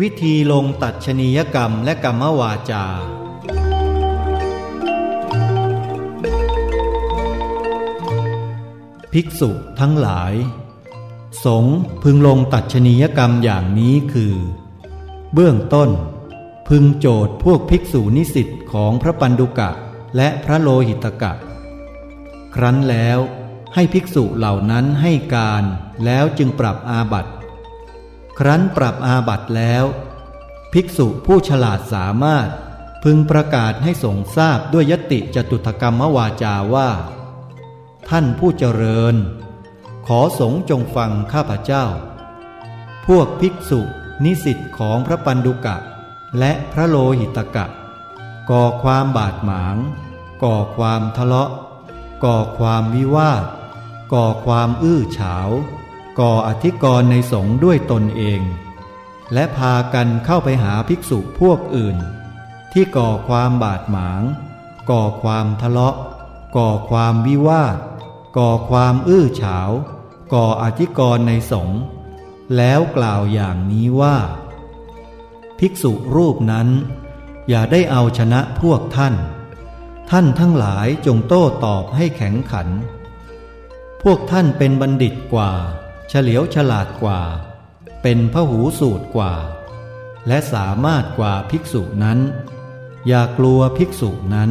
วิธีลงตัดชนียกรรมและกรรมวาจา ภิกษุทั้งหลาย สงพึงลงตัดชนียกรรมอย่างนี้คือ เบื้องต้น พึงโจทย์พวกภิกษุนิสิตของพระปันดุกะและพระโลหิตกะ ครั้นแล้วให้ภิกษุเหล่านั้นให้การแล้วจึงปรับอาบัติ ครั้นปรับอาบัตแล้ว ภิกษุผู้ฉลาดสามารถพึงประกาศให้สงทราบด้วยยติจตุถกรรมวาจาว่า ท่านผู้เจริญ ขอสงจงฟังข้าพเจ้า พวกภิกษุนิสิตของพระปันดุกะ และพระโลหิตกะ ก่อความบาดหมาง ก่อความทะเลาะ ก่อความวิวาท ก่อความอื้อฉาว ก่ออธิกรณ์ในสงฆ์ด้วยตนเอง และพากันเข้าไปหาภิกษุพวกอื่น ที่ก่อความบาดหมาง ก่อความทะเลาะ ก่อความวิวาท ก่อความอื้อฉาว ก่ออธิกรณ์ในสงฆ์แล้วกล่าวอย่างนี้ว่า ภิกษุรูปนั้น อย่าได้เอาชนะพวกท่าน ท่านทั้งหลายจงโต้ตอบให้แข็งขัน พวกท่านเป็นบัณฑิตกว่า เฉลียวฉลาดกว่า เป็นพหูสูตรกว่า และสามารถกว่าภิกษุนั้น อย่ากลัวภิกษุนั้น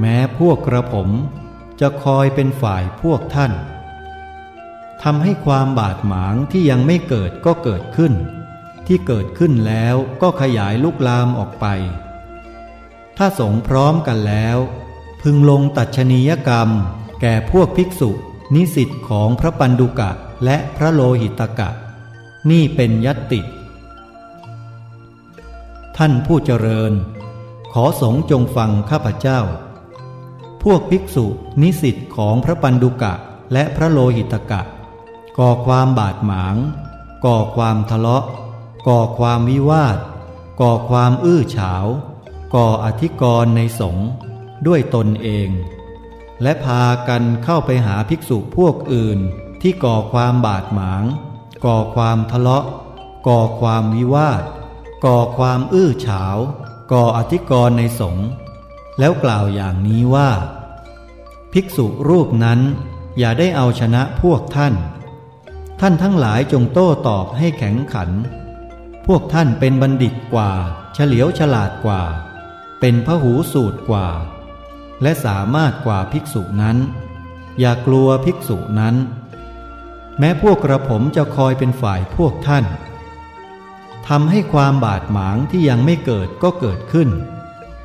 แม้พวกกระผมจะคอยเป็นฝ่ายพวกท่านทำให้ความบาดหมางที่ยังไม่เกิดก็เกิดขึ้น ที่เกิดขึ้นแล้วก็ขยายลุกลามออกไป ถ้าสงพร้อมกันแล้ว พึงลงตัดชนียกรรมแก่พวกภิกษุ นิสิตของพระปันดุกะและพระโลหิตกะ นี่เป็นยตติ ท่านผู้เจริญ ขอสงจงฟังข้าพเจ้า พวกภิกษุนิสิตของพระปันดุกะและพระโลหิตกะ ก่อความบาดหมาง ก่อความทะเลาะ ก่อความวิวาท ก่อความอื้อฉาว ก่ออธิกรณ์ในสงฆ์ด้วยตนเอง และพากันเข้าไปหาภิกษุพวกอื่น ที่ก่อความบาดหมาง ก่อความทะเลาะ ก่อความวิวาท ก่อความอื้อฉาว ก่ออธิกรณ์ในสงฆ์แล้วกล่าวอย่างนี้ว่า ภิกษุรูปนั้นอย่าได้เอาชนะพวกท่าน ท่านทั้งหลายจงโต้ตอบให้แข็งขัน พวกท่านเป็นบัณฑิตกว่า เฉลียวฉลาดกว่า เป็นพหูสูตรกว่า และสามารถกว่าภิกษุนั้น อย่ากลัวภิกษุนั้น แม้พวกกระผมจะคอยเป็นฝ่ายพวกท่านทำให้ความบาดหมางที่ยังไม่เกิดก็เกิดขึ้น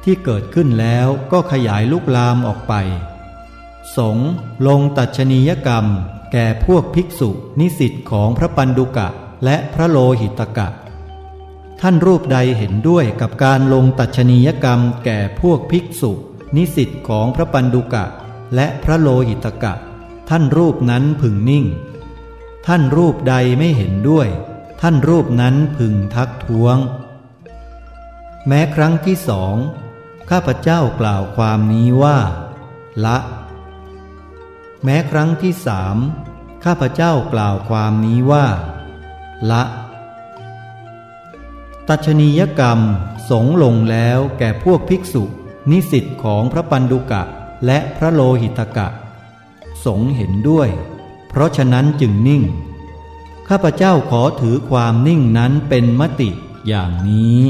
ที่เกิดขึ้นแล้วก็ขยายลุกลามออกไป สงลงตัชนียกรรม แก่พวกภิกษุนิสิตของพระปันดุกะและพระโลหิตกะ ท่านรูปใดเห็นด้วยกับการลงตัชนียกรรมแก่พวกภิกษุ นิสิตของพระปันดุกะและพระโลหิตกะ ท่านรูปนั้นพึงนิ่ง ท่านรูปใดไม่เห็นด้วย ท่านรูปนั้นพึงทักท้วง แม้ครั้งที่สองข้าพเจ้ากล่าวความนี้ว่า ละ แม้ครั้งที่สามข้าพเจ้ากล่าวความนี้ว่า ละตัชนียกรรมสงลงแล้วแก่พวกภิกษุ นิสิตของพระปันดุกะและพระโลหิตกะ สงเห็นด้วย เพราะฉะนั้นจึงนิ่ง ข้าพเจ้าขอถือความนิ่งนั้นเป็นมติอย่างนี้